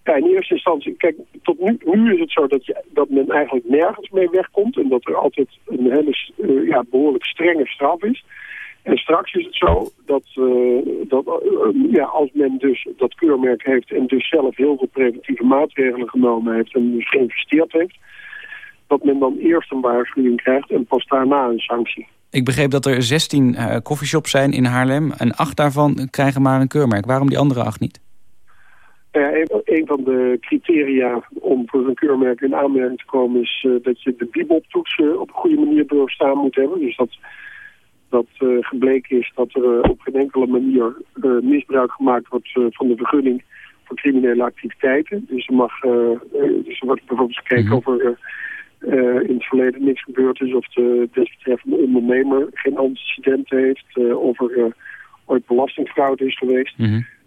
Ja, in eerste instantie, kijk, tot nu, nu is het zo dat, je, dat men eigenlijk nergens mee wegkomt. En dat er altijd een hele uh, ja, behoorlijk strenge straf is. En straks is het zo dat, uh, dat uh, ja, als men dus dat keurmerk heeft en dus zelf heel veel preventieve maatregelen genomen heeft en dus geïnvesteerd heeft, dat men dan eerst een waarschuwing krijgt en pas daarna een sanctie. Ik begreep dat er 16 uh, coffeeshops zijn in Haarlem en acht daarvan krijgen maar een keurmerk. Waarom die andere acht niet? Nou ja, een, van de criteria om voor een keurmerk in aanmerking te komen... is eh, dat je de eh, op een goede manier doorstaan moet hebben. Dus dat, dat eh, gebleken is dat er eh, op geen enkele manier eh, misbruik gemaakt wordt van de vergunning voor criminele activiteiten. Dus er, mag, dus er wordt bijvoorbeeld gekeken of er in het verleden niks gebeurd is... of de desbetreffende ondernemer geen antecedenten heeft... of er ooit belastingfraude is geweest...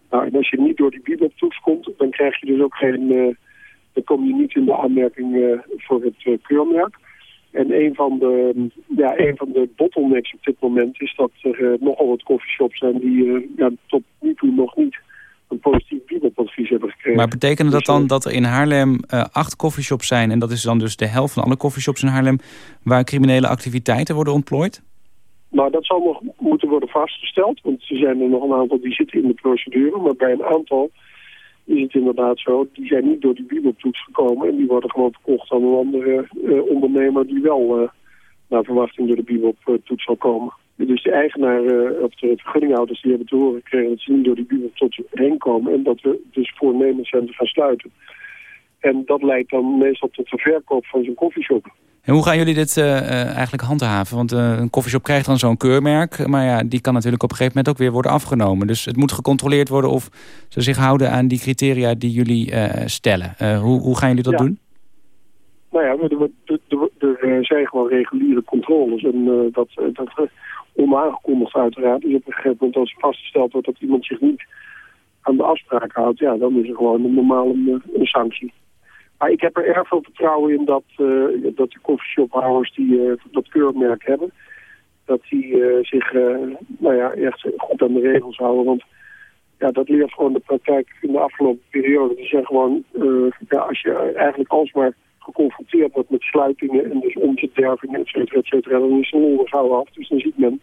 Nou, en als je niet door die biboptoets komt, dan krijg je dus ook geen... dan kom je niet in de aanmerking voor het eh, keurmerk. En een van, de, ja, een van de bottlenecks op dit moment is dat er eh, nogal wat coffeeshops zijn die eh, ja, tot nu toe nog niet een positief bibopadvies hebben gekregen. Maar betekende dat dan dat er in Haarlem eh, acht coffeeshops zijn... en dat is dan dus de helft van alle coffeeshops in Haarlem... waar criminele activiteiten worden ontplooid? Nou, dat zal nog moeten worden vastgesteld, want er zijn er nog een aantal die zitten in de procedure. Maar bij een aantal is het inderdaad zo, die zijn niet door die bibeltoets gekomen. En die worden gewoon verkocht aan een andere eh, ondernemer die wel eh, naar verwachting door de bibeltoets zal komen. Dus de eigenaar eh, of de vergunninghouders die hebben te horen gekregen dat ze niet door die bibeltoets heen komen. En dat we dus voornemens zijn te gaan sluiten. En dat leidt dan meestal tot de verkoop van zo'n koffieshop. En hoe gaan jullie dit eh, eh, eigenlijk handhaven? Want eh, een koffieshop krijgt dan zo'n keurmerk... maar ja, die kan natuurlijk op een gegeven moment ook weer worden afgenomen. Dus het moet gecontroleerd worden of ze zich houden aan die criteria die jullie stellen. Hoe, hoe gaan jullie dat Ja. doen? Nou ja, er, zijn gewoon reguliere controles. En dat, dat onaangekondigd uiteraard. Dus op een gegeven moment als vastgesteld wordt dat iemand zich niet aan de afspraken houdt... ja, dan is er gewoon een normale een sanctie. Maar ik heb er erg veel vertrouwen in dat, eh, dat de koffieshophouders die eh, dat keurmerk hebben... dat die eh, zich nou ja, echt goed aan de regels houden. Want ja, dat leert gewoon de praktijk in de afgelopen periode. Die zijn gewoon, eh, ja, als je eigenlijk alsmaar geconfronteerd wordt met sluitingen en dus omzetdervingen, et cetera, et cetera, dan is er gauw af. Dus dan ziet men,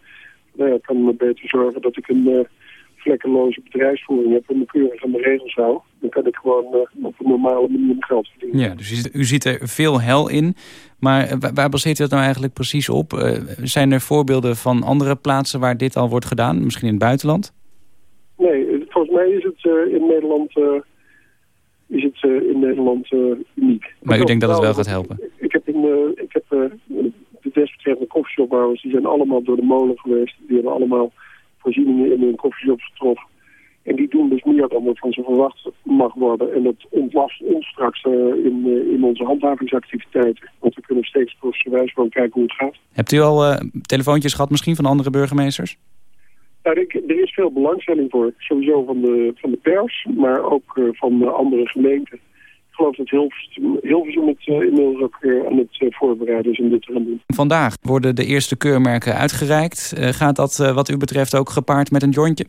nou ja, kan me beter zorgen dat ik een vlekkeloze bedrijfsvoering heb en me keurig aan de regels hou. Dan kan ik gewoon eh, op een normale manier mijn geld verdienen. Ja, dus u ziet, er veel hel in. Maar eh, waar, baseert u dat nou eigenlijk precies op? Eh, zijn er voorbeelden van andere plaatsen waar dit al wordt gedaan? Misschien in het buitenland? Nee, volgens mij is het in Nederland, is het, in Nederland uniek. Maar u denkt dat het wel gaat helpen? Ik heb, in, eh, ik heb de desbetreffende koffieshopbouwers, die zijn allemaal door de molen geweest. Die hebben allemaal voorzieningen in hun koffieshops getroffen. En die doen dus meer dan wat van ze verwacht mag worden. En dat ontlast ons straks eh, in, eh, in onze handhavingsactiviteiten. Want we kunnen steeds procesgewijs gewoon kijken hoe het gaat. Hebt u al eh, telefoontjes gehad misschien van andere burgemeesters? Nou, ik- er is veel belangstelling voor. Sowieso van de, van de pers, maar ook van de andere gemeenten. Ik geloof dat Hilversum, Hilversum het uh, inmiddels ook eh, aan het eh, voorbereiden is om dit te gaan doen. Vandaag worden de eerste keurmerken uitgereikt. Eh, gaat dat eh, wat u betreft ook gepaard met een jointje?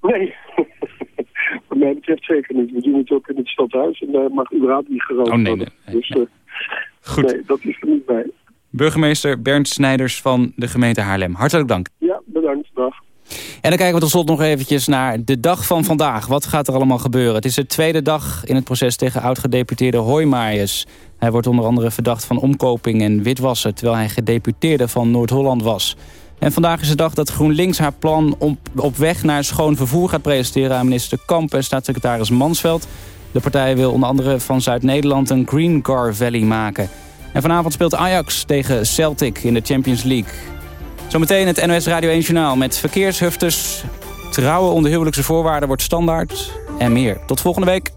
Nee, wat mij betreft zeker niet. We doen het ook in het stadhuis en daar mag überhaupt niet gerookt Oh, nee, worden. nee, dus eh, Goed. nee, dat is er niet bij. Burgemeester Bernd Snijders van de gemeente Haarlem. Hartelijk dank. Ja, bedankt. Dag. En dan kijken we tot slot nog eventjes naar de dag van vandaag. Wat gaat er allemaal gebeuren? Het is de tweede dag in het proces tegen oud-gedeputeerde Hoijmaijers. Hij wordt onder andere verdacht van omkoping en witwassen... terwijl hij gedeputeerde van Noord-Holland was. En vandaag is de dag dat GroenLinks haar plan om, op weg naar schoon vervoer gaat presenteren... aan minister Kamp en staatssecretaris Mansveld. De partij wil onder andere van Zuid-Nederland een Green Car Valley maken. En vanavond speelt Ajax tegen Celtic in de Champions League. Zometeen het NOS Radio 1 Journaal met verkeershuftes. Trouwen onder huwelijkse voorwaarden wordt standaard en meer. Tot volgende week.